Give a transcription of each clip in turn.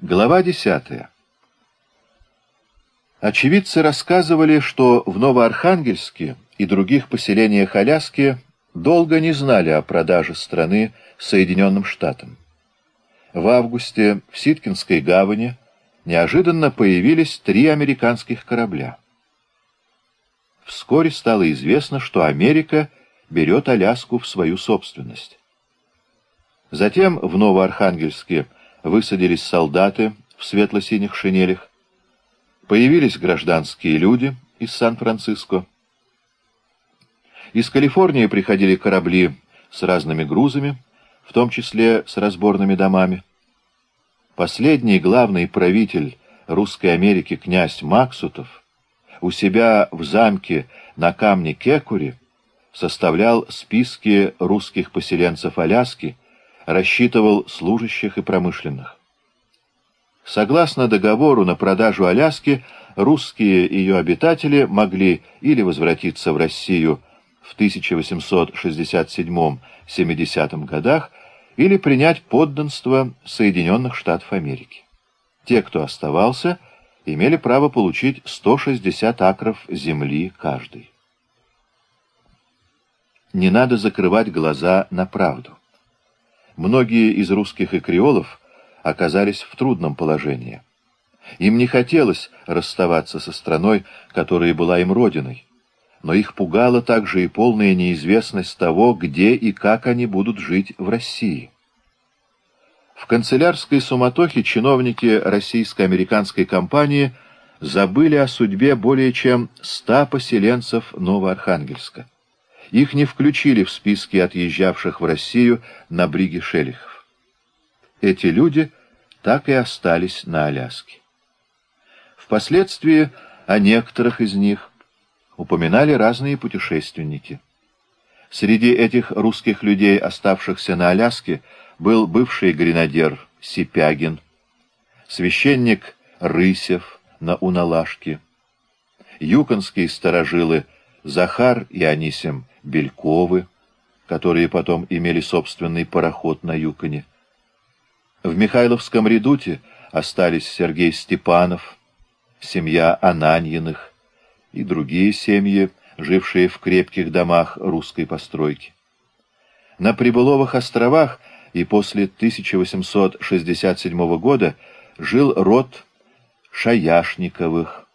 Глава 10. Очевидцы рассказывали, что в Новоархангельске и других поселениях Аляски долго не знали о продаже страны Соединенным Штатам. В августе в Ситкинской гавани неожиданно появились три американских корабля. Вскоре стало известно, что Америка берет Аляску в свою собственность. Затем в Новоархангельске высадились солдаты в светло-синих шинелях, появились гражданские люди из Сан-Франциско. Из Калифорнии приходили корабли с разными грузами, в том числе с разборными домами. Последний главный правитель Русской Америки князь Максутов у себя в замке на камне Кекури составлял списки русских поселенцев Аляски, рассчитывал служащих и промышленных. Согласно договору на продажу Аляски, русские ее обитатели могли или возвратиться в Россию в 1867-70 годах, или принять подданство Соединенных Штатов Америки. Те, кто оставался, имели право получить 160 акров земли каждый. Не надо закрывать глаза на правду. Многие из русских и креолов оказались в трудном положении. Им не хотелось расставаться со страной, которая была им родиной, но их пугала также и полная неизвестность того, где и как они будут жить в России. В канцелярской суматохе чиновники российско-американской компании забыли о судьбе более чем ста поселенцев Новоархангельска. Их не включили в списки отъезжавших в Россию на бриге Шелихов. Эти люди так и остались на Аляске. Впоследствии о некоторых из них упоминали разные путешественники. Среди этих русских людей, оставшихся на Аляске, был бывший гренадер Сипягин, священник Рысев на Уналашке, юконские сторожилы Захар и Анисим Бельковы, которые потом имели собственный пароход на Юконе. В Михайловском редуте остались Сергей Степанов, семья Ананьиных и другие семьи, жившие в крепких домах русской постройки. На Прибыловых островах и после 1867 года жил род Шаяшниковых,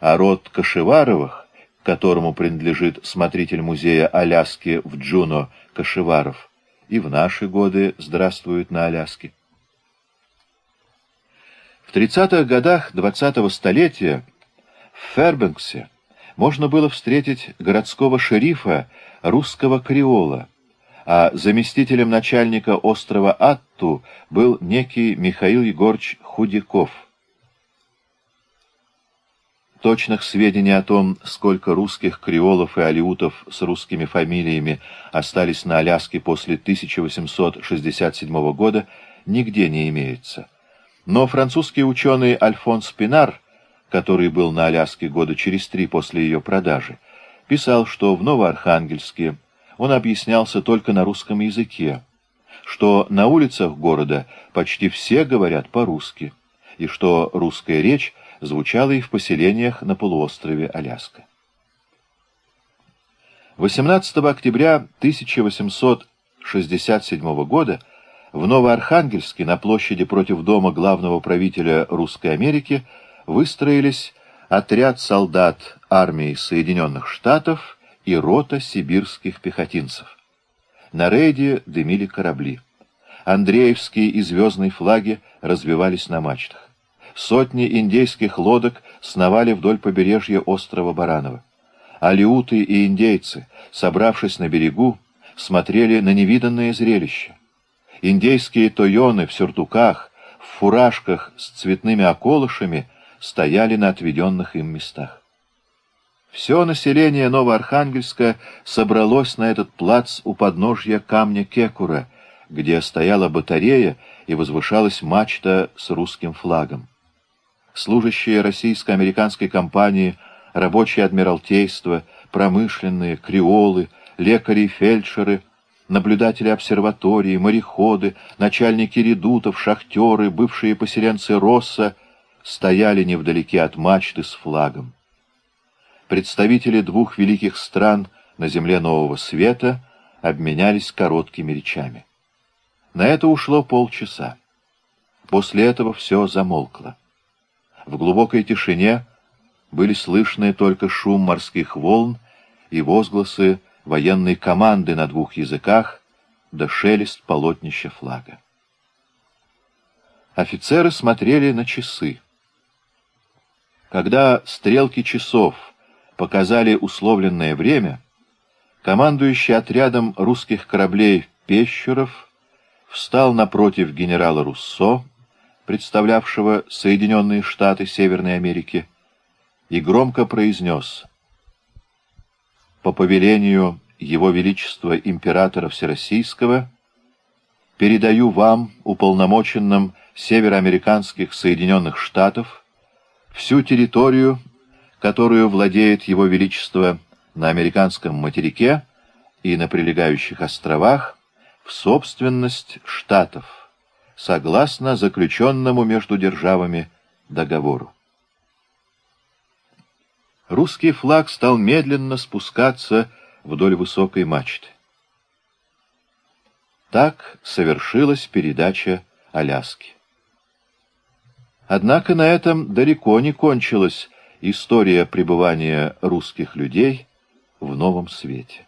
а род Кашеваровых которому принадлежит смотритель музея Аляски в Джуно Кашеваров, и в наши годы здравствует на Аляске. В 30-х годах 20-го столетия в Фербенксе можно было встретить городского шерифа русского креола, а заместителем начальника острова Атту был некий Михаил Егорович Худяков – Точных сведений о том, сколько русских креолов и алиутов с русскими фамилиями остались на Аляске после 1867 года, нигде не имеется. Но французский ученый Альфонс Пинар, который был на Аляске года через три после ее продажи, писал, что в Новоархангельске он объяснялся только на русском языке, что на улицах города почти все говорят по-русски, и что русская речь звучало и в поселениях на полуострове Аляска. 18 октября 1867 года в Новоархангельске на площади против дома главного правителя Русской Америки выстроились отряд солдат армии Соединенных Штатов и рота сибирских пехотинцев. На рейде дымили корабли. Андреевские и звездные флаги развивались на мачтах. Сотни индейских лодок сновали вдоль побережья острова Баранова. Алиуты и индейцы, собравшись на берегу, смотрели на невиданное зрелище. Индейские тойоны в сюртуках, в фуражках с цветными околышами стояли на отведенных им местах. Все население Новоархангельска собралось на этот плац у подножья камня Кекура, где стояла батарея и возвышалась мачта с русским флагом служащие российско-американской компании, рабочие адмиралтейства, промышленные, креолы, лекари и фельдшеры наблюдатели обсерватории, мореходы, начальники редутов, шахтеры, бывшие поселенцы Росса стояли невдалеке от мачты с флагом. Представители двух великих стран на земле Нового Света обменялись короткими речами. На это ушло полчаса. После этого все замолкло. В глубокой тишине были слышны только шум морских волн и возгласы военной команды на двух языках, да шелест полотнища флага. Офицеры смотрели на часы. Когда стрелки часов показали условленное время, командующий отрядом русских кораблей Пещеров встал напротив генерала Руссо, представлявшего Соединенные Штаты Северной Америки, и громко произнес «По повелению Его Величества Императора Всероссийского передаю вам, уполномоченным североамериканских Соединенных Штатов, всю территорию, которую владеет Его Величество на американском материке и на прилегающих островах, в собственность Штатов, согласно заключенному между державами договору русский флаг стал медленно спускаться вдоль высокой мачты. Так совершилась передача Аляски. Однако на этом далеко не кончилась история пребывания русских людей в новом свете.